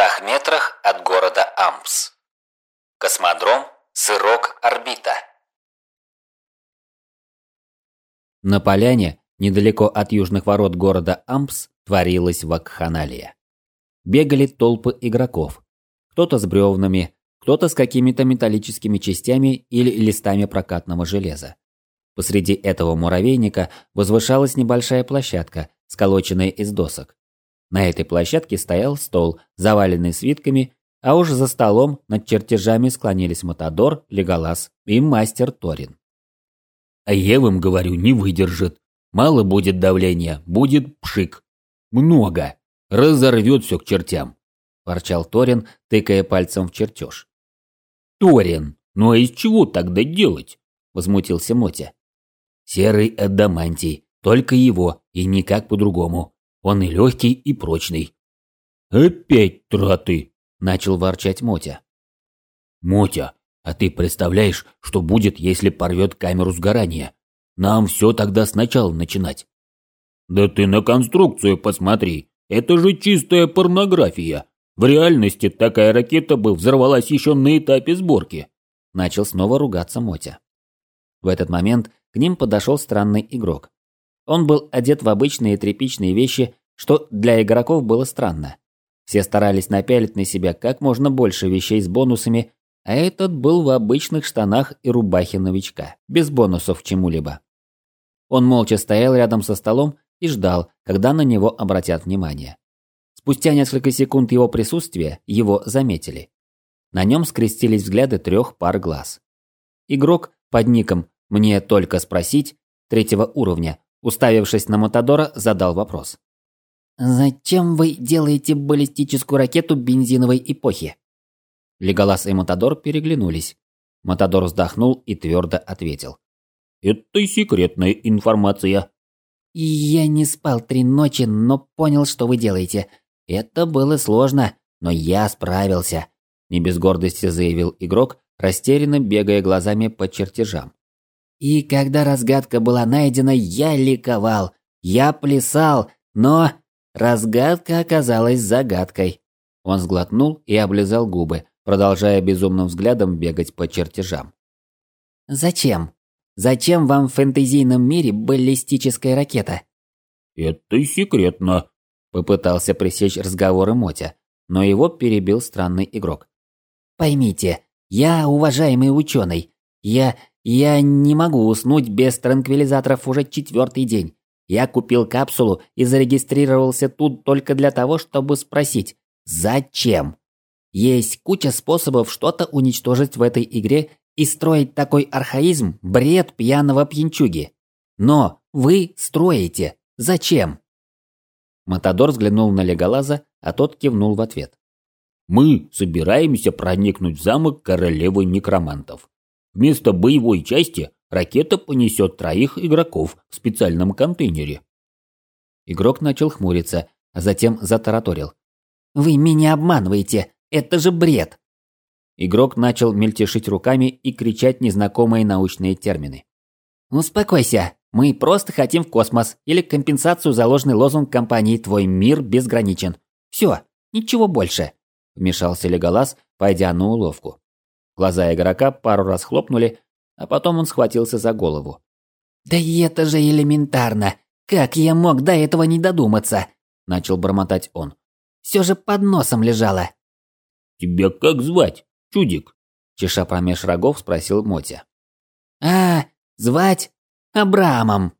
стах метрах от города Ампс. Космодром Сырок-Орбита. На поляне, недалеко от южных ворот города Ампс, творилась вакханалия. Бегали толпы игроков. Кто-то с бревнами, кто-то с какими-то металлическими частями или листами прокатного железа. Посреди этого муравейника возвышалась небольшая площадка, сколоченная из досок. На этой площадке стоял стол, заваленный свитками, а уж за столом над чертежами склонились Матадор, Леголас и мастер Торин. «А я вам говорю, не выдержит. Мало будет давления, будет пшик. Много. Разорвет все к чертям», – ворчал Торин, тыкая пальцем в чертеж. «Торин, ну а из чего тогда делать?» – возмутился Мотя. «Серый адамантий, только его, и никак по-другому. Он и легкий, и прочный». «Опять траты!» – начал ворчать Мотя. «Мотя, а ты представляешь, что будет, если порвет камеру сгорания? Нам все тогда сначала начинать». «Да ты на конструкцию посмотри, это же чистая порнография. В реальности такая ракета бы взорвалась еще на этапе сборки. Начал снова ругаться Мотя. В этот момент к ним подошел странный игрок. Он был одет в обычные тряпичные вещи, что для игроков было странно. Все старались напялить на себя как можно больше вещей с бонусами, а этот был в обычных штанах и рубахе новичка, без бонусов к чему-либо. Он молча стоял рядом со столом и ждал, когда на него обратят внимание. Спустя несколько секунд его присутствия его заметили. На нем скрестились взгляды трех пар глаз. Игрок под ником «Мне только спросить» третьего уровня, уставившись на Матадора, задал вопрос. «Зачем вы делаете баллистическую ракету бензиновой эпохи?» Леголас и Матадор переглянулись. Матадор вздохнул и твердо ответил. «Это секретная информация». «Я не спал три ночи, но понял, что вы делаете. Это было сложно, но я справился», – не без гордости заявил игрок, растерянно бегая глазами по чертежам. «И когда разгадка была найдена, я ликовал, я плясал, но разгадка оказалась загадкой». Он сглотнул и облизал губы, продолжая безумным взглядом бегать по чертежам. «Зачем?» Зачем вам в фэнтезийном мире баллистическая ракета? Это секретно, попытался пресечь разговоры Мотя, но его перебил странный игрок. Поймите, я уважаемый ученый. Я я не могу уснуть без транквилизаторов уже четвертый день. Я купил капсулу и зарегистрировался тут только для того, чтобы спросить, зачем? Есть куча способов что-то уничтожить в этой игре и строить такой архаизм – бред пьяного пьянчуги. Но вы строите. Зачем? Матадор взглянул на Леголаза, а тот кивнул в ответ. Мы собираемся проникнуть в замок королевы некромантов. Вместо боевой части ракета понесет троих игроков в специальном контейнере. Игрок начал хмуриться, а затем затараторил. «Вы меня обманываете! Это же бред! Игрок начал мельтешить руками и кричать незнакомые научные термины. «Успокойся, мы просто хотим в космос или компенсацию за ложный лозунг компании «Твой мир безграничен». Все, ничего больше», – вмешался Леголас, пойдя на уловку. Глаза игрока пару раз хлопнули, а потом он схватился за голову. «Да и это же элементарно! Как я мог до этого не додуматься?» – начал бормотать он. «Все же под носом лежало». «Тебя как звать?» чудик?» Чеша промеж рогов спросил Мотя. «А, звать Абрамом!»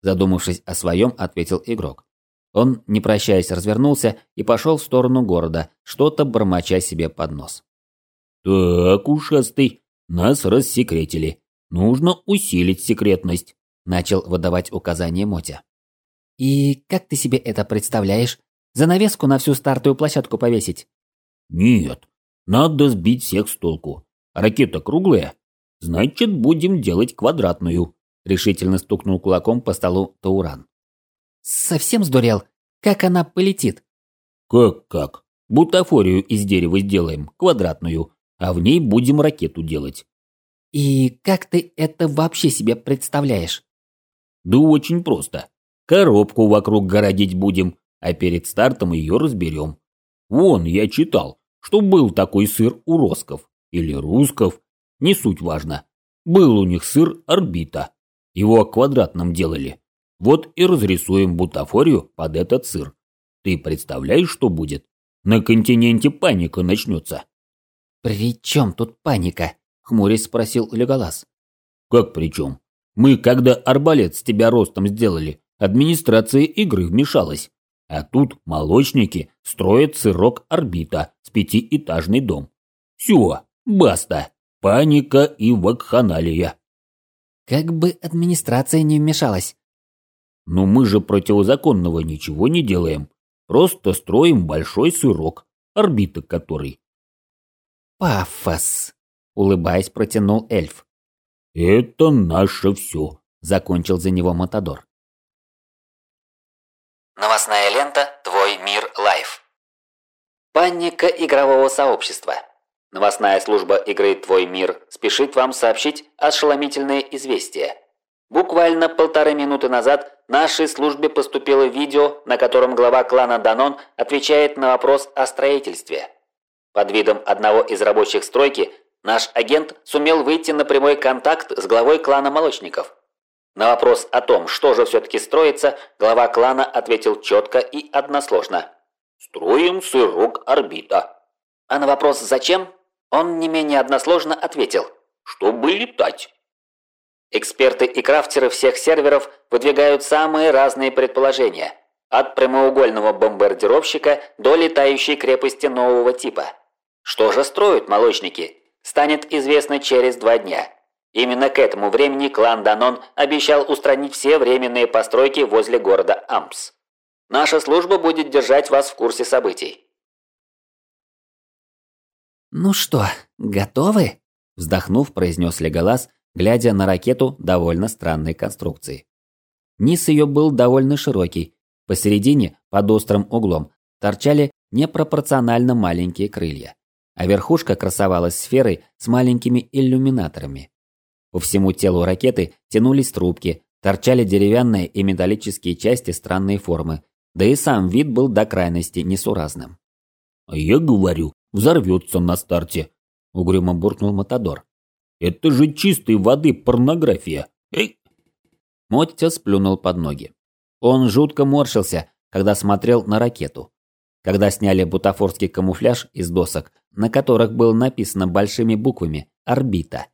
Задумавшись о своем, ответил игрок. Он, не прощаясь, развернулся и пошел в сторону города, что-то бормоча себе под нос. «Так, ушастый, нас рассекретили. Нужно усилить секретность», – начал выдавать указания Мотя. «И как ты себе это представляешь? Занавеску на всю стартовую площадку повесить?» «Нет, надо сбить всех с толку. Ракета круглая? Значит, будем делать квадратную. Решительно стукнул кулаком по столу Тауран. Совсем сдурел? Как она полетит? Как-как? Бутафорию из дерева сделаем, квадратную, а в ней будем ракету делать. И как ты это вообще себе представляешь? Да очень просто. Коробку вокруг городить будем, а перед стартом ее разберем. Вон, я читал, что был такой сыр у росков. Или русков. Не суть важно. Был у них сыр орбита. Его квадратным делали. Вот и разрисуем бутафорию под этот сыр. Ты представляешь, что будет? На континенте паника начнется. «При чем тут паника?» – хмурясь спросил Леголас. «Как при чем? Мы, когда арбалет с тебя ростом сделали, администрация игры вмешалась. А тут молочники строят сырок орбита с пятиэтажный дом. Все, баста. Паника и вакханалия. Как бы администрация не вмешалась. Но мы же противозаконного ничего не делаем. Просто строим большой сырок, орбита который. Пафос, улыбаясь, протянул эльф. Это наше все, закончил за него Матадор. Новостная лента «Твой мир лайф». Паника игрового сообщества. Новостная служба игры «Твой мир» спешит вам сообщить ошеломительное известие. Буквально полторы минуты назад нашей службе поступило видео, на котором глава клана Данон отвечает на вопрос о строительстве. Под видом одного из рабочих стройки наш агент сумел выйти на прямой контакт с главой клана молочников. На вопрос о том, что же все-таки строится, глава клана ответил четко и односложно. «Строим сырок орбита». А на вопрос «зачем?» он не менее односложно ответил «чтобы летать». Эксперты и крафтеры всех серверов выдвигают самые разные предположения, от прямоугольного бомбардировщика до летающей крепости нового типа. Что же строят молочники, станет известно через два дня – Именно к этому времени клан Данон обещал устранить все временные постройки возле города Ампс. Наша служба будет держать вас в курсе событий. «Ну что, готовы?» – вздохнув, произнес Леголас, глядя на ракету довольно странной конструкции. Низ ее был довольно широкий, посередине, под острым углом, торчали непропорционально маленькие крылья, а верхушка красовалась сферой с маленькими иллюминаторами. По всему телу ракеты тянулись трубки, торчали деревянные и металлические части странной формы, да и сам вид был до крайности несуразным. «А я говорю, взорвется на старте», — угрюмо буркнул Матадор. «Это же чистой воды порнография! Эй!» Моття сплюнул под ноги. Он жутко морщился, когда смотрел на ракету. Когда сняли бутафорский камуфляж из досок, на которых было написано большими буквами «Орбита»,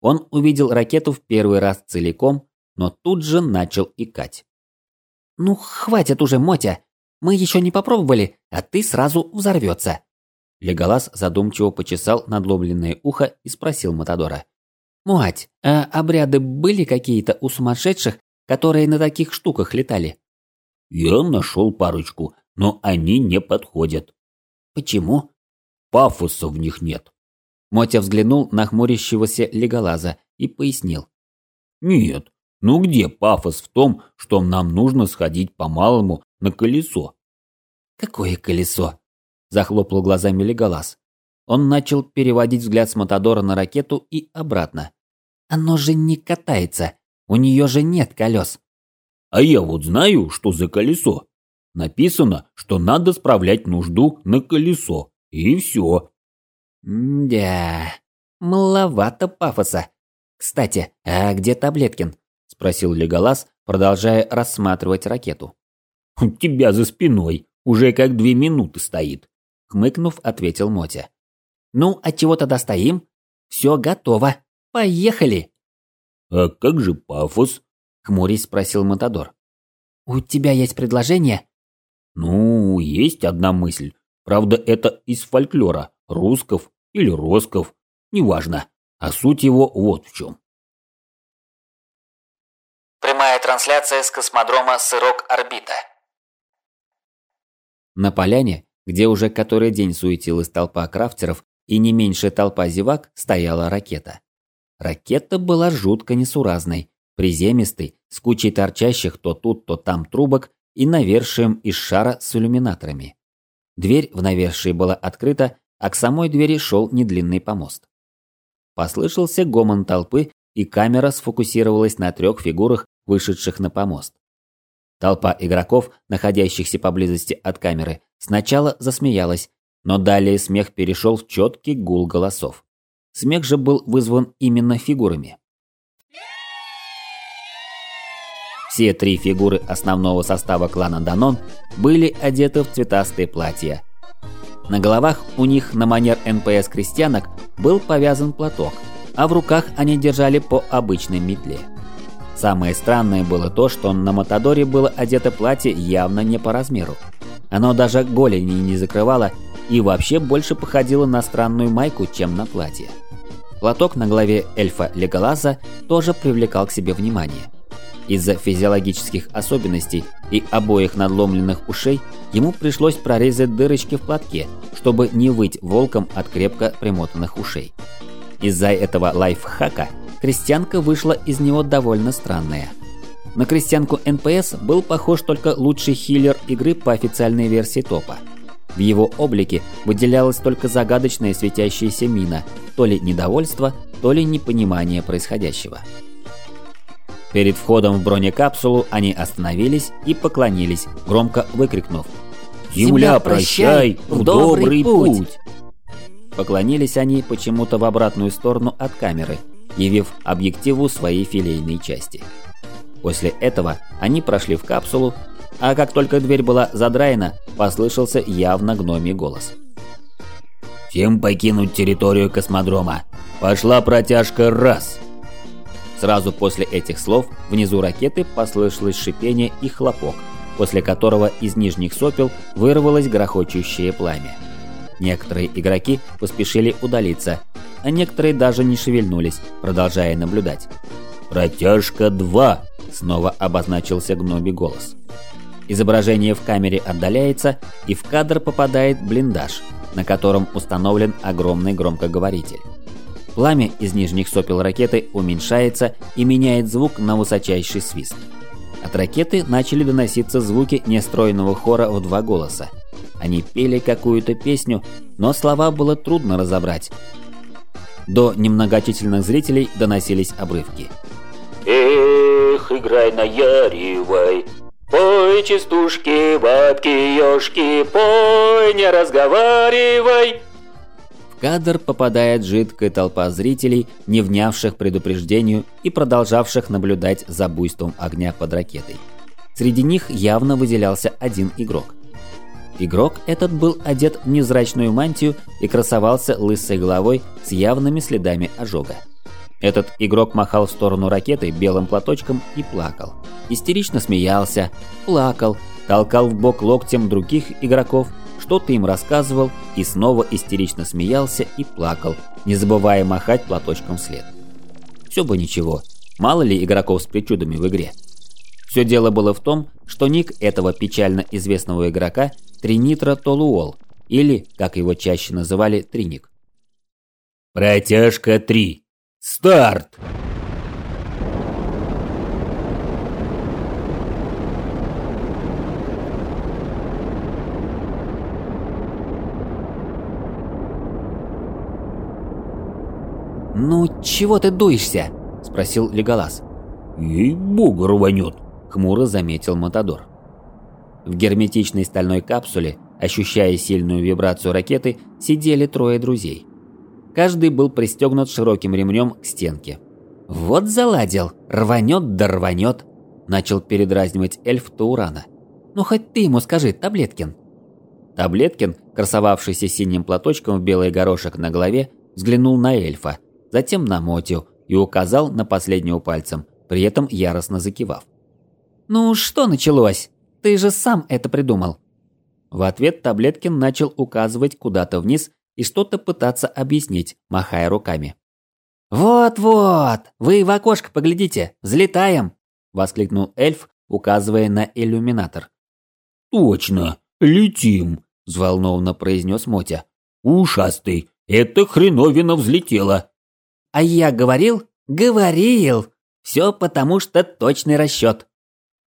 он увидел ракету в первый раз целиком, но тут же начал икать. «Ну, хватит уже, Мотя! Мы еще не попробовали, а ты сразу взорвется!» Леголас задумчиво почесал надломленное ухо и спросил Матадора. «Мать, а обряды были какие-то у сумасшедших, которые на таких штуках летали?» «Я нашел парочку, но они не подходят». «Почему?» «Пафоса в них нет». Мотя взглянул на хмурящегося леголаза и пояснил. «Нет, ну где пафос в том, что нам нужно сходить по-малому на колесо?» «Какое колесо?» – захлопал глазами леголаз. Он начал переводить взгляд с Матадора на ракету и обратно. «Оно же не катается, у нее же нет колес». «А я вот знаю, что за колесо. Написано, что надо справлять нужду на колесо, и все. «Да, маловато пафоса. Кстати, а где Таблеткин?» – спросил Леголас, продолжая рассматривать ракету. «У тебя за спиной, уже как две минуты стоит», – хмыкнув, ответил Мотя. «Ну, а чего тогда стоим? Все готово. Поехали!» «А как же пафос?» – хмурясь спросил Матадор. «У тебя есть предложение?» «Ну, есть одна мысль. Правда, это из фольклора. Русков или Росков, неважно. А суть его вот в чем. Прямая трансляция с космодрома «Сырок Орбита». На поляне, где уже который день суетилась толпа крафтеров и не меньшая толпа зевак, стояла ракета. Ракета была жутко несуразной, приземистой, с кучей торчащих то тут, то там трубок и навершием из шара с иллюминаторами. Дверь в навершие была открыта, а к самой двери шел недлинный помост. Послышался гомон толпы, и камера сфокусировалась на трех фигурах, вышедших на помост. Толпа игроков, находящихся поблизости от камеры, сначала засмеялась, Но далее смех перешел в четкий гул голосов. Смех же был вызван именно фигурами. Все три фигуры основного состава клана Данон были одеты в цветастые платья. На головах у них на манер НПС-крестьянок был повязан платок, а в руках они держали по обычной метле. Самое странное было то, что на Матадоре было одето платье явно не по размеру. Оно даже голени не закрывало и вообще больше походило на странную майку, чем на платье. Платок на голове эльфа Леголаса тоже привлекал к себе внимание – из-за физиологических особенностей и обоих надломленных ушей ему пришлось прорезать дырочки в платке, чтобы не выть волком от крепко примотанных ушей. Из-за этого лайфхака крестьянка вышла из него довольно странная. На крестьянку NPC был похож только лучший хилер игры по официальной версии топа. В его облике выделялась только загадочная светящаяся мина, то ли недовольство, то ли непонимание происходящего. Перед входом в бронекапсулу они остановились и поклонились, громко выкрикнув «Земля, прощай, в добрый путь!» Поклонились они почему-то в обратную сторону от камеры, явив объективу своей филейной части. После этого они прошли в капсулу, а как только дверь была задраена, послышался явно гномий голос. «Всем покинуть территорию космодрома! Пошла протяжка раз!» Сразу после этих слов внизу ракеты послышалось шипение и хлопок, после которого из нижних сопел вырвалось грохочущее пламя. Некоторые игроки поспешили удалиться, а некоторые даже не шевельнулись, продолжая наблюдать. «Протяжка 2!» – снова обозначился гноби голос. Изображение в камере отдаляется, и в кадр попадает блиндаж, на котором установлен огромный громкоговоритель. Пламя из нижних сопел ракеты уменьшается и меняет звук на высочайший свист. От ракеты начали доноситься звуки нестроенного хора в два голоса. Они пели какую-то песню, но слова было трудно разобрать. До немногочисленных зрителей доносились обрывки. «Эх, играй на яревой, пой частушки, бабки, ёшки, пой, не разговаривай!» кадр попадает жидкая толпа зрителей, не внявших предупреждению и продолжавших наблюдать за буйством огня под ракетой. Среди них явно выделялся один игрок. Игрок этот был одет в незрачную мантию и красовался лысой головой с явными следами ожога. Этот игрок махал в сторону ракеты белым платочком и плакал. Истерично смеялся, плакал, толкал в бок локтем других игроков что-то им рассказывал и снова истерично смеялся и плакал, не забывая махать платочком вслед. Все бы ничего, мало ли игроков с причудами в игре. Все дело было в том, что ник этого печально известного игрока Тринитро Толуол, или, как его чаще называли, Триник. «Протяжка 3. Старт!» «Ну, чего ты дуешься?» – спросил Леголас. «Ей-богу, рванет!» – хмуро заметил Матадор. В герметичной стальной капсуле, ощущая сильную вибрацию ракеты, сидели трое друзей. Каждый был пристегнут широким ремнем к стенке. «Вот заладил! Рванет да рванет!» – начал передразнивать эльф Таурана. «Ну хоть ты ему скажи, Таблеткин!» Таблеткин, красовавшийся синим платочком в белый горошек на голове, взглянул на эльфа – затем на Мотю и указал на последнего пальцем, при этом яростно закивав. «Ну что началось? Ты же сам это придумал!» В ответ Таблеткин начал указывать куда-то вниз и что-то пытаться объяснить, махая руками. «Вот-вот! Вы в окошко поглядите! Взлетаем!» – воскликнул эльф, указывая на иллюминатор. «Точно! Летим!» – взволнованно произнес Мотя. «Ушастый! Это хреновина взлетела!» А я говорил? Говорил! Все потому, что точный расчет.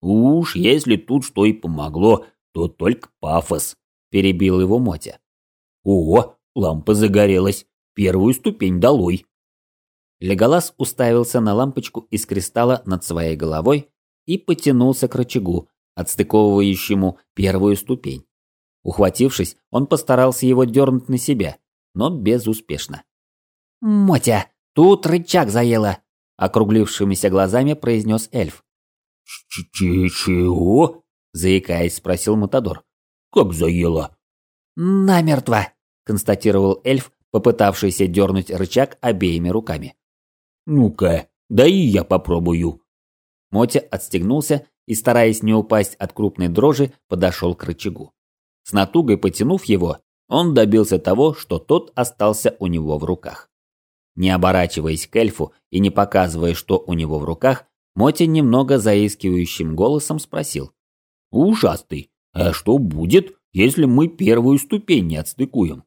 Уж если тут что и помогло, то только пафос, перебил его Мотя. О, лампа загорелась. Первую ступень долой. Леголас уставился на лампочку из кристалла над своей головой и потянулся к рычагу, отстыковывающему первую ступень. Ухватившись, он постарался его дернуть на себя, но безуспешно. «Мотя, тут рычаг заело!» – округлившимися глазами произнес эльф. «Чего?» – заикаясь, спросил Матадор. «Как заело?» «Намертво!» – констатировал эльф, попытавшийся дернуть рычаг обеими руками. «Ну-ка, да и я попробую». Мотя отстегнулся и, стараясь не упасть от крупной дрожи, подошел к рычагу. С натугой потянув его, он добился того, что тот остался у него в руках. Не оборачиваясь к эльфу и не показывая, что у него в руках, Моти немного заискивающим голосом спросил. «Ушастый, а что будет, если мы первую ступень не отстыкуем?»